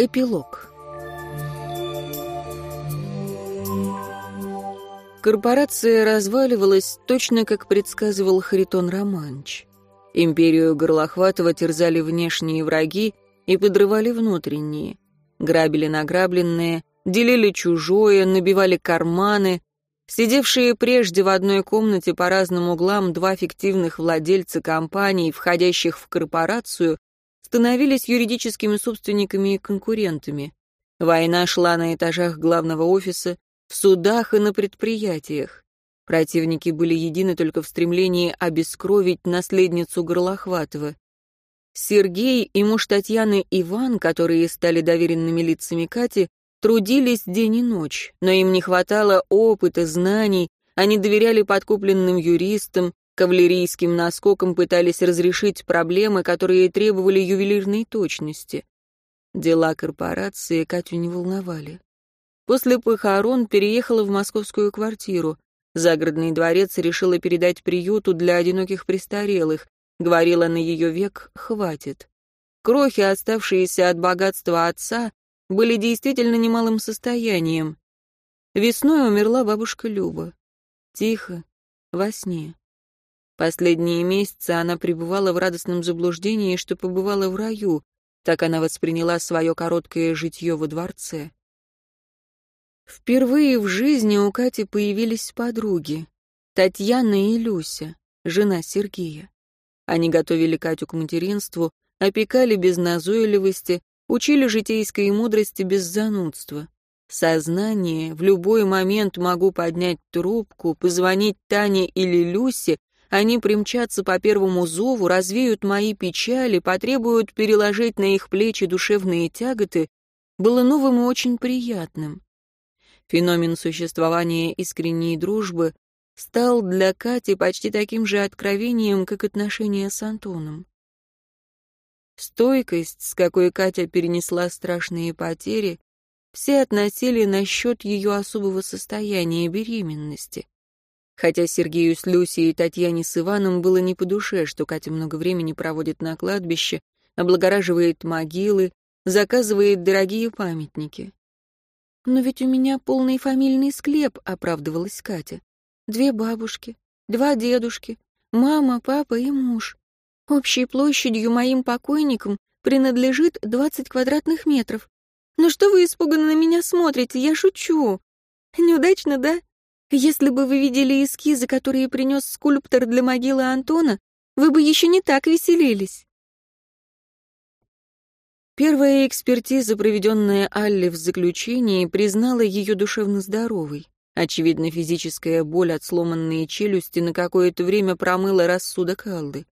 Эпилог. Корпорация разваливалась точно как предсказывал Харитон Романч. Империю Горлохватова терзали внешние враги и подрывали внутренние. Грабили награбленные, делили чужое, набивали карманы. Сидевшие прежде в одной комнате по разным углам два фиктивных владельца компаний, входящих в корпорацию, становились юридическими собственниками и конкурентами. Война шла на этажах главного офиса, в судах и на предприятиях. Противники были едины только в стремлении обескровить наследницу Горлохватова. Сергей и муж Татьяны Иван, которые стали доверенными лицами Кати, трудились день и ночь, но им не хватало опыта, знаний, они доверяли подкупленным юристам, Кавалерийским наскоком пытались разрешить проблемы, которые требовали ювелирной точности. Дела корпорации Катю не волновали. После похорон переехала в московскую квартиру. Загородный дворец решила передать приюту для одиноких престарелых. Говорила на ее век «хватит». Крохи, оставшиеся от богатства отца, были действительно немалым состоянием. Весной умерла бабушка Люба. Тихо, во сне. Последние месяцы она пребывала в радостном заблуждении, что побывала в раю. Так она восприняла свое короткое житье во дворце. Впервые в жизни у Кати появились подруги. Татьяна и Люся, жена Сергея. Они готовили Катю к материнству, опекали без назойливости, учили житейской мудрости без занудства. Сознание, в любой момент могу поднять трубку, позвонить Тане или Люсе они примчатся по первому зову, развеют мои печали, потребуют переложить на их плечи душевные тяготы, было новым и очень приятным. Феномен существования искренней дружбы стал для Кати почти таким же откровением, как отношения с Антоном. Стойкость, с какой Катя перенесла страшные потери, все относили на счет ее особого состояния беременности. Хотя Сергею с Люсей и Татьяне с Иваном было не по душе, что Катя много времени проводит на кладбище, облагораживает могилы, заказывает дорогие памятники. «Но ведь у меня полный фамильный склеп», — оправдывалась Катя. «Две бабушки, два дедушки, мама, папа и муж. Общей площадью моим покойникам принадлежит двадцать квадратных метров. Ну что вы испуганно на меня смотрите? Я шучу. Неудачно, да? Если бы вы видели эскизы, которые принес скульптор для могилы Антона, вы бы еще не так веселились. Первая экспертиза, проведенная Алле в заключении, признала ее душевно здоровой. Очевидно, физическая боль от сломанной челюсти на какое-то время промыла рассудок Аллы.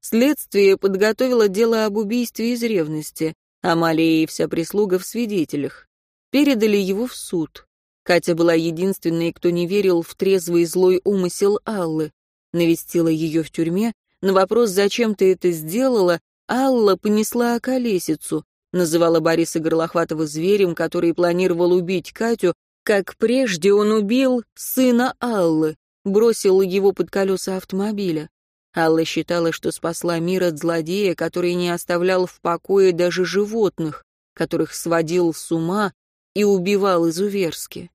Следствие подготовило дело об убийстве из ревности. Амалия и вся прислуга в свидетелях. Передали его в суд. Катя была единственной, кто не верил в трезвый злой умысел Аллы. Навестила ее в тюрьме. На вопрос «Зачем ты это сделала?» Алла понесла околесицу. Называла Бориса Горлохватова зверем, который планировал убить Катю, как прежде он убил сына Аллы, бросил его под колеса автомобиля. Алла считала, что спасла мир от злодея, который не оставлял в покое даже животных, которых сводил с ума и убивал изуверски.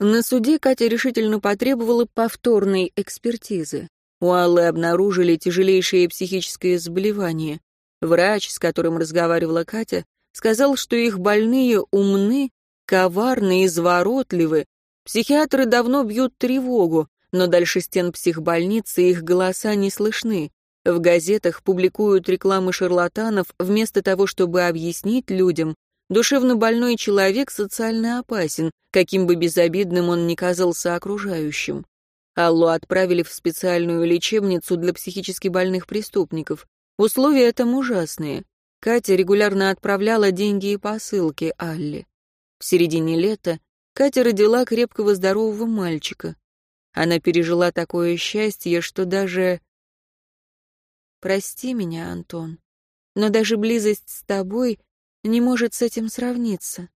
На суде Катя решительно потребовала повторной экспертизы. У Аллы обнаружили тяжелейшее психическое заболевание. Врач, с которым разговаривала Катя, сказал, что их больные умны, коварны, изворотливы. Психиатры давно бьют тревогу, но дальше стен психбольницы их голоса не слышны. В газетах публикуют рекламы шарлатанов вместо того, чтобы объяснить людям, Душевно больной человек социально опасен, каким бы безобидным он ни казался окружающим. Аллу отправили в специальную лечебницу для психически больных преступников. Условия там ужасные. Катя регулярно отправляла деньги и посылки Алле. В середине лета Катя родила крепкого здорового мальчика. Она пережила такое счастье, что даже... Прости меня, Антон, но даже близость с тобой не может с этим сравниться.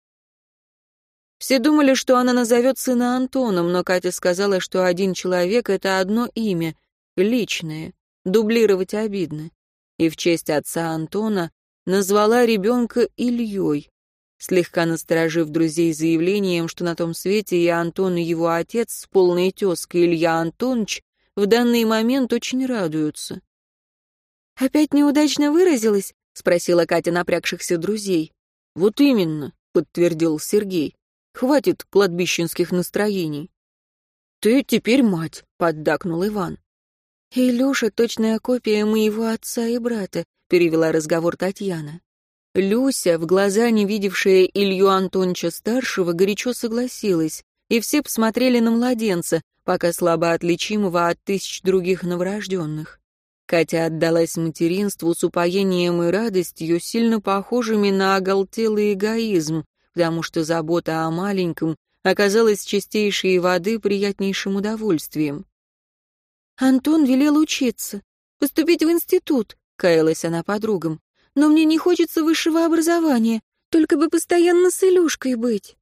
Все думали, что она назовет сына Антоном, но Катя сказала, что один человек — это одно имя, личное, дублировать обидно. И в честь отца Антона назвала ребенка Ильей, слегка насторожив друзей заявлением, что на том свете и Антон, и его отец с полной тезкой Илья Антонович в данный момент очень радуются. «Опять неудачно выразилась?» — спросила Катя напрягшихся друзей. «Вот именно», — подтвердил Сергей. «Хватит кладбищенских настроений». «Ты теперь мать», — поддакнул Иван. «Илюша — точная копия моего отца и брата», — перевела разговор Татьяна. Люся, в глаза не видевшая Илью Антоновича-старшего, горячо согласилась, и все посмотрели на младенца, пока слабо отличимого от тысяч других новорожденных. Катя отдалась материнству с упоением и радостью, сильно похожими на оголтелый эгоизм, потому что забота о маленьком оказалась чистейшей воды приятнейшим удовольствием. «Антон велел учиться, поступить в институт», — каялась она подругам. «Но мне не хочется высшего образования, только бы постоянно с Илюшкой быть».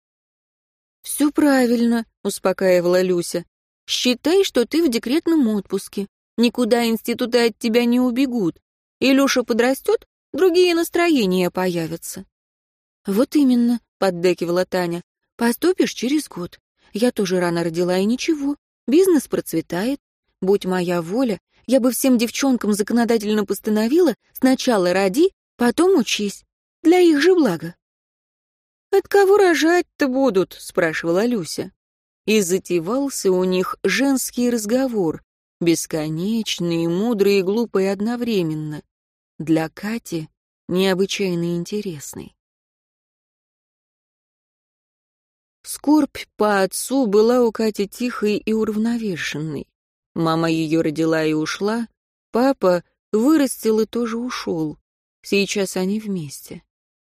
«Все правильно», — успокаивала Люся. «Считай, что ты в декретном отпуске. Никуда институты от тебя не убегут. Илюша подрастет, другие настроения появятся». «Вот именно», — поддакивала Таня. «Поступишь через год. Я тоже рано родила, и ничего. Бизнес процветает. Будь моя воля, я бы всем девчонкам законодательно постановила сначала роди, потом учись. Для их же блага. «От кого рожать-то будут?» — спрашивала Люся. И затевался у них женский разговор, бесконечный, мудрый и глупый одновременно. Для Кати необычайно интересный. Скорбь по отцу была у Кати тихой и уравновешенной. Мама ее родила и ушла, папа вырастил и тоже ушел. Сейчас они вместе.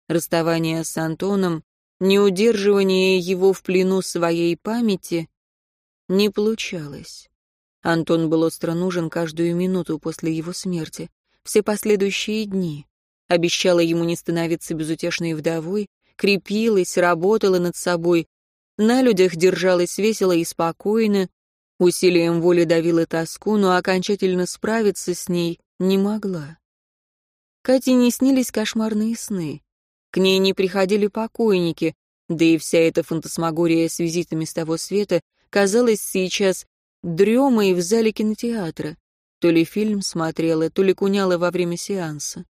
Расставание с Антоном, неудерживание его в плену своей памяти не получалось. Антон был остро нужен каждую минуту после его смерти, все последующие дни. Обещала ему не становиться безутешной вдовой, крепилась, работала над собой, на людях держалась весело и спокойно, Усилием воли давила тоску, но окончательно справиться с ней не могла. Кате не снились кошмарные сны. К ней не приходили покойники, да и вся эта фантасмагория с визитами с того света казалась сейчас дремой в зале кинотеатра. То ли фильм смотрела, то ли куняла во время сеанса.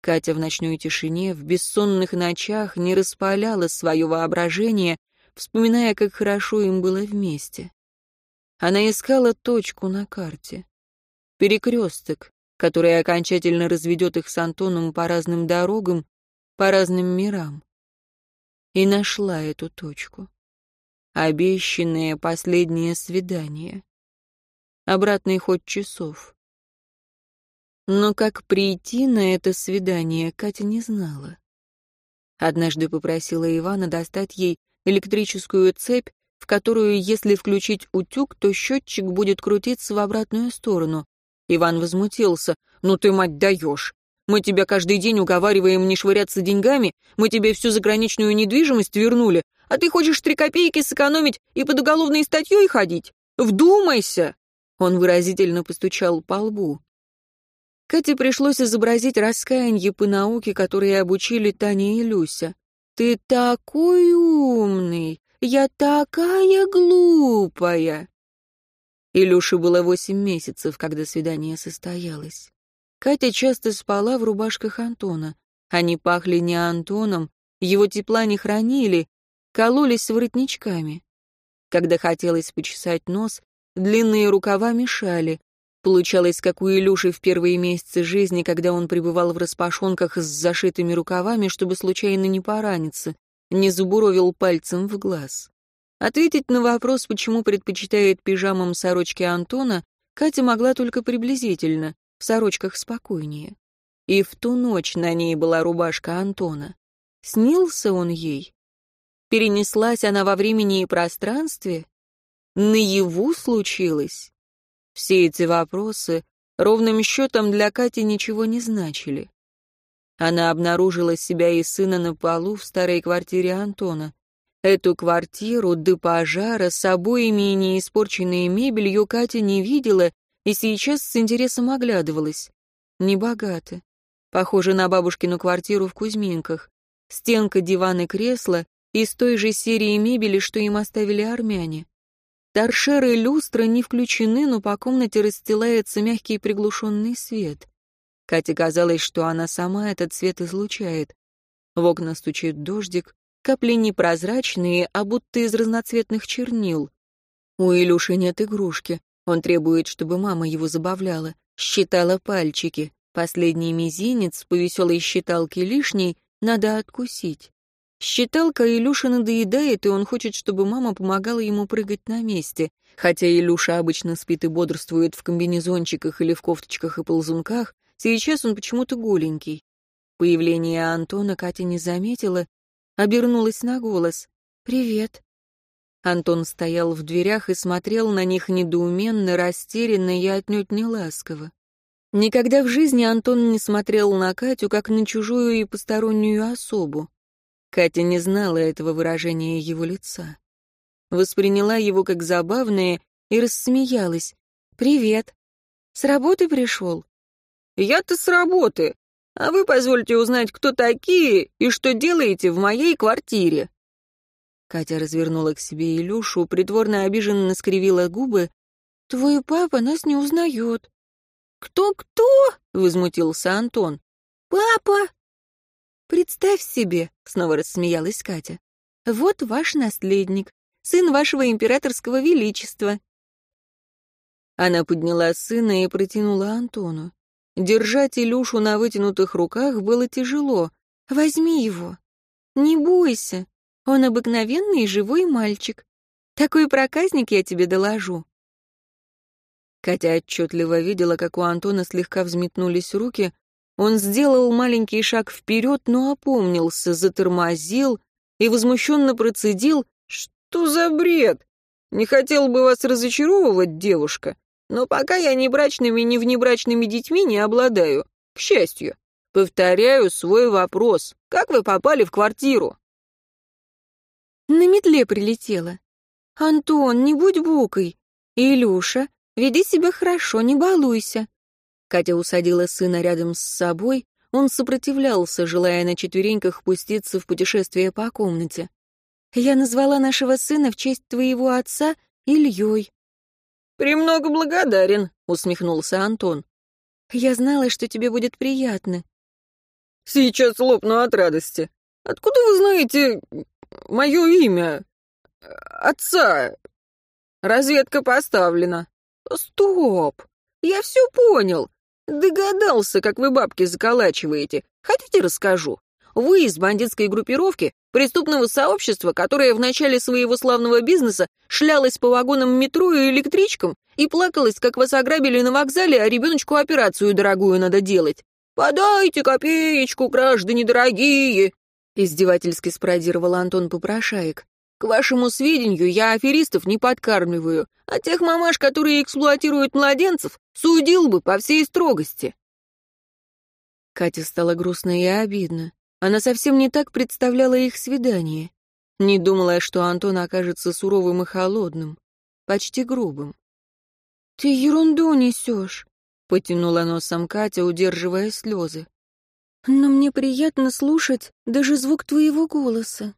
Катя в ночной тишине, в бессонных ночах не распаляла свое воображение, вспоминая, как хорошо им было вместе. Она искала точку на карте. Перекресток, который окончательно разведет их с Антоном по разным дорогам, по разным мирам. И нашла эту точку. Обещанное последнее свидание. Обратный ход часов. Но как прийти на это свидание, Катя не знала. Однажды попросила Ивана достать ей электрическую цепь в которую, если включить утюг, то счетчик будет крутиться в обратную сторону. Иван возмутился. «Ну ты, мать, даешь! Мы тебя каждый день уговариваем не швыряться деньгами, мы тебе всю заграничную недвижимость вернули, а ты хочешь три копейки сэкономить и под уголовной статьей ходить? Вдумайся!» Он выразительно постучал по лбу. Кате пришлось изобразить раскаяние по науке, которые обучили Таня и Люся. «Ты такой умный! Я такая глупая!» Илюше было восемь месяцев, когда свидание состоялось. Катя часто спала в рубашках Антона. Они пахли не Антоном, его тепла не хранили, кололись воротничками. Когда хотелось почесать нос, длинные рукава мешали. Получалось, как у Илюши в первые месяцы жизни, когда он пребывал в распашонках с зашитыми рукавами, чтобы случайно не пораниться не забуровил пальцем в глаз. Ответить на вопрос, почему предпочитает пижамам сорочки Антона, Катя могла только приблизительно, в сорочках спокойнее. И в ту ночь на ней была рубашка Антона. Снился он ей? Перенеслась она во времени и пространстве? Наяву случилось? Все эти вопросы ровным счетом для Кати ничего не значили. Она обнаружила себя и сына на полу в старой квартире Антона. Эту квартиру до пожара с обоями и неиспорченной мебелью Катя не видела и сейчас с интересом оглядывалась. Небогато. Похоже на бабушкину квартиру в Кузьминках. стенка, диван и кресло из той же серии мебели, что им оставили армяне. Торшеры и люстры не включены, но по комнате расстилается мягкий приглушенный свет. Кате казалось, что она сама этот свет излучает. В окна стучит дождик, капли непрозрачные, а будто из разноцветных чернил. У Илюши нет игрушки. Он требует, чтобы мама его забавляла. Считала пальчики. Последний мизинец по веселой считалке лишний надо откусить. Считалка Илюша надоедает, и он хочет, чтобы мама помогала ему прыгать на месте. Хотя Илюша обычно спит и бодрствует в комбинезончиках или в кофточках и ползунках, сейчас он почему-то голенький. Появление Антона Катя не заметила, обернулась на голос. «Привет». Антон стоял в дверях и смотрел на них недоуменно, растерянно и отнюдь не ласково. Никогда в жизни Антон не смотрел на Катю как на чужую и постороннюю особу. Катя не знала этого выражения его лица. Восприняла его как забавное и рассмеялась. «Привет. С работы пришел?» «Я-то с работы. А вы позвольте узнать, кто такие и что делаете в моей квартире?» Катя развернула к себе Илюшу, притворно обиженно скривила губы. «Твой папа нас не узнает». «Кто-кто?» — возмутился Антон. «Папа!» «Представь себе», — снова рассмеялась Катя. «Вот ваш наследник, сын вашего императорского величества». Она подняла сына и протянула Антону. Держать Илюшу на вытянутых руках было тяжело. «Возьми его. Не бойся. Он обыкновенный живой мальчик. Такой проказник я тебе доложу». Катя отчетливо видела, как у Антона слегка взметнулись руки, он сделал маленький шаг вперед, но опомнился, затормозил и возмущенно процедил «Что за бред? Не хотел бы вас разочаровывать, девушка, но пока я ни брачными, ни внебрачными детьми не обладаю, к счастью. Повторяю свой вопрос. Как вы попали в квартиру?» «На метле прилетела. Антон, не будь букой. Илюша, веди себя хорошо, не балуйся. Катя усадила сына рядом с собой, он сопротивлялся, желая на четвереньках пуститься в путешествие по комнате. «Я назвала нашего сына в честь твоего отца Ильей». «Премного благодарен», — усмехнулся Антон. «Я знала, что тебе будет приятно». «Сейчас лопну от радости. Откуда вы знаете мое имя? Отца? Разведка поставлена». «Стоп! Я все понял. «Догадался, как вы бабки заколачиваете. Хотите, расскажу? Вы из бандитской группировки, преступного сообщества, которое в начале своего славного бизнеса шлялось по вагонам метро и электричкам и плакалось, как вас ограбили на вокзале, а ребеночку операцию дорогую надо делать. «Подайте копеечку, граждане дорогие!» Издевательски спародировал Антон Попрошаек. К вашему сведению, я аферистов не подкармливаю, а тех мамаш, которые эксплуатируют младенцев, судил бы по всей строгости. Кате стало грустно и обидно. Она совсем не так представляла их свидание. Не думала, что Антон окажется суровым и холодным, почти грубым. «Ты ерунду несешь», — потянула носом Катя, удерживая слезы. «Но мне приятно слушать даже звук твоего голоса».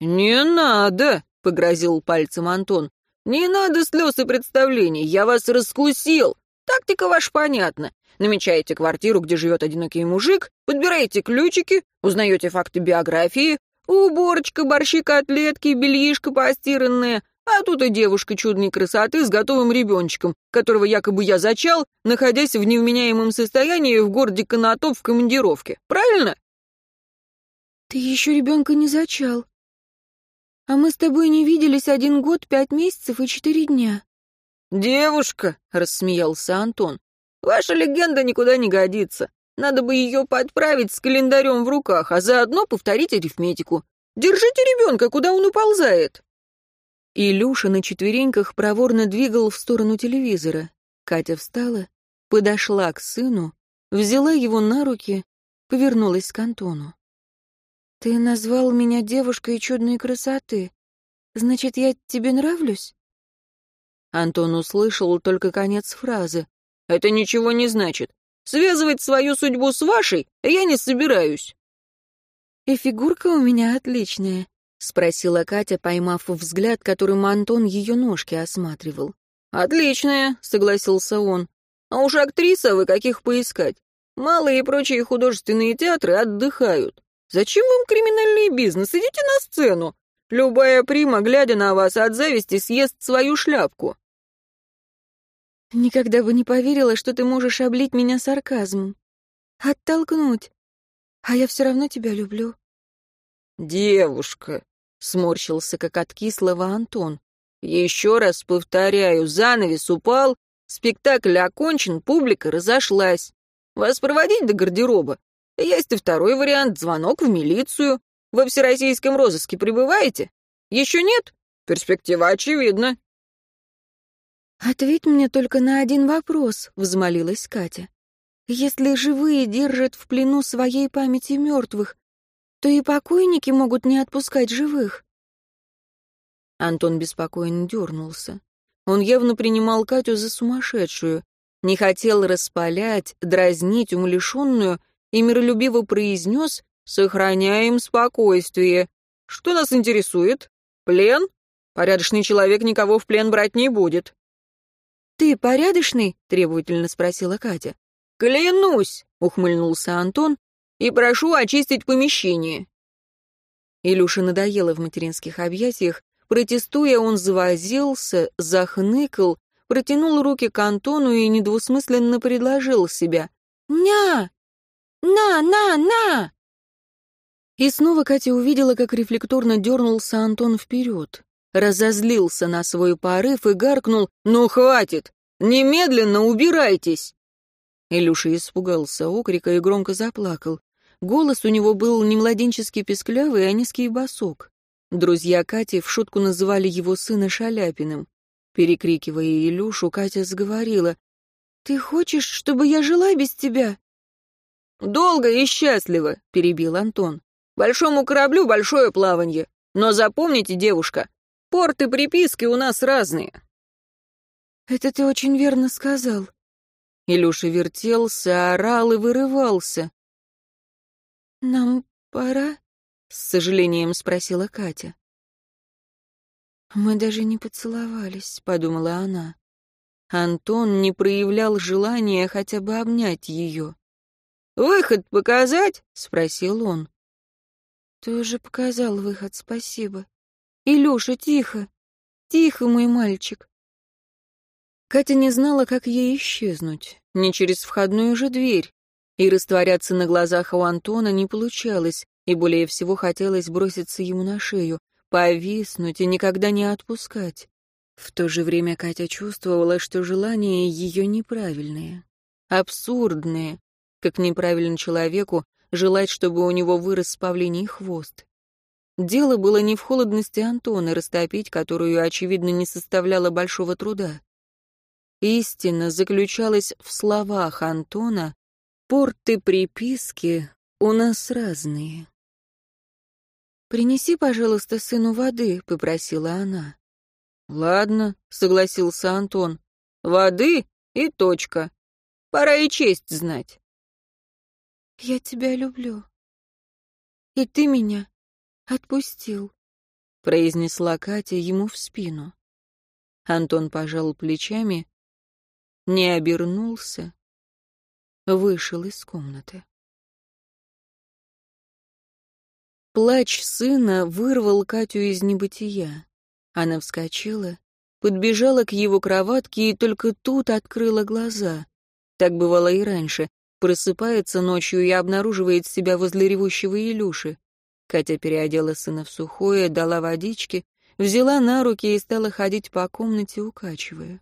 «Не надо!» — погрозил пальцем Антон. «Не надо слез и представлений, я вас раскусил. Тактика ваша понятна. Намечаете квартиру, где живет одинокий мужик, подбираете ключики, узнаете факты биографии, уборочка, борщи, котлетки, бельишко постиранное, а тут и девушка чудной красоты с готовым ребеночком, которого якобы я зачал, находясь в невменяемом состоянии в городе Конотоп в командировке. Правильно?» «Ты еще ребенка не зачал», а мы с тобой не виделись один год, пять месяцев и четыре дня». «Девушка», — рассмеялся Антон, — «ваша легенда никуда не годится. Надо бы ее подправить с календарем в руках, а заодно повторить арифметику. Держите ребенка, куда он уползает». Илюша на четвереньках проворно двигал в сторону телевизора. Катя встала, подошла к сыну, взяла его на руки, повернулась к Антону. «Ты назвал меня девушкой чудной красоты. Значит, я тебе нравлюсь?» Антон услышал только конец фразы. «Это ничего не значит. Связывать свою судьбу с вашей я не собираюсь». «И фигурка у меня отличная», — спросила Катя, поймав взгляд, которым Антон ее ножки осматривал. «Отличная», — согласился он. «А уж актриса вы каких поискать? Малые и прочие художественные театры отдыхают. Зачем вам криминальный бизнес? Идите на сцену. Любая прима, глядя на вас, от зависти съест свою шляпку». «Никогда бы не поверила, что ты можешь облить меня сарказмом. Оттолкнуть. А я все равно тебя люблю». «Девушка», — сморщился, как от кислого Антон. «Еще раз повторяю, занавес упал, спектакль окончен, публика разошлась. Вас проводить до гардероба? Есть и второй вариант — звонок в милицию. Во всероссийском розыске пребываете? Еще нет? Перспектива очевидна». «Ответь мне только на один вопрос», — взмолилась Катя. Если живые держат в плену своей памяти мертвых, то и покойники могут не отпускать живых. Антон беспокойно дернулся. Он явно принимал Катю за сумасшедшую, не хотел распалять, дразнить умалишенную и миролюбиво произнес «Сохраняем спокойствие. Что нас интересует? Плен? Порядочный человек никого в плен брать не будет». «Ты порядочный?» — требовательно спросила Катя. «Клянусь!» — ухмыльнулся Антон. «И прошу очистить помещение». Илюше надоело в материнских объятиях. Протестуя, он завозился, захныкал, протянул руки к Антону и недвусмысленно предложил себя. «Ня! На, на, на!» И снова Катя увидела, как рефлекторно дернулся Антон вперед. Разозлился на свой порыв и гаркнул «Ну, хватит! Немедленно убирайтесь!» Илюша испугался окрика и громко заплакал. Голос у него был не младенческий песклявый, а низкий босок. Друзья Кати в шутку называли его сына Шаляпиным. Перекрикивая Илюшу, Катя сговорила. «Ты хочешь, чтобы я жила без тебя?» «Долго и счастливо», — перебил Антон. «Большому кораблю большое плаванье. Но запомните, девушка, порты приписки у нас разные». «Это ты очень верно сказал», Илюша вертелся, орал и вырывался. «Нам пора?» — с сожалением спросила Катя. «Мы даже не поцеловались», — подумала она. Антон не проявлял желания хотя бы обнять ее. «Выход показать?» — спросил он. «Ты уже показал выход, спасибо. Илюша, тихо! Тихо, мой мальчик!» Катя не знала, как ей исчезнуть, не через входную же дверь. И растворяться на глазах у Антона не получалось, и более всего хотелось броситься ему на шею, повиснуть и никогда не отпускать. В то же время Катя чувствовала, что желания ее неправильные, абсурдные, как неправильно человеку желать, чтобы у него вырос павлиний хвост. Дело было не в холодности Антона, растопить которую, очевидно, не составляло большого труда. Истина заключалась в словах Антона «Порты приписки у нас разные». «Принеси, пожалуйста, сыну воды», — попросила она. «Ладно», — согласился Антон. «Воды и точка. Пора и честь знать». «Я тебя люблю. И ты меня отпустил», — произнесла Катя ему в спину. Антон пожал плечами не обернулся, вышел из комнаты. Плач сына вырвал Катю из небытия. Она вскочила, подбежала к его кроватке и только тут открыла глаза. Так бывало и раньше. Просыпается ночью и обнаруживает себя возле ревущего Илюши. Катя переодела сына в сухое, дала водички, взяла на руки и стала ходить по комнате, укачивая.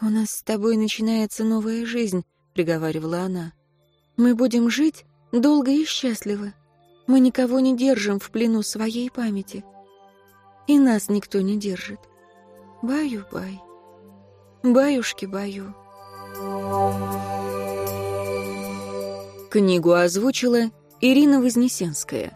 «У нас с тобой начинается новая жизнь», — приговаривала она. «Мы будем жить долго и счастливо. Мы никого не держим в плену своей памяти. И нас никто не держит. Баю-бай. Баюшки-баю». Книгу озвучила Ирина Вознесенская.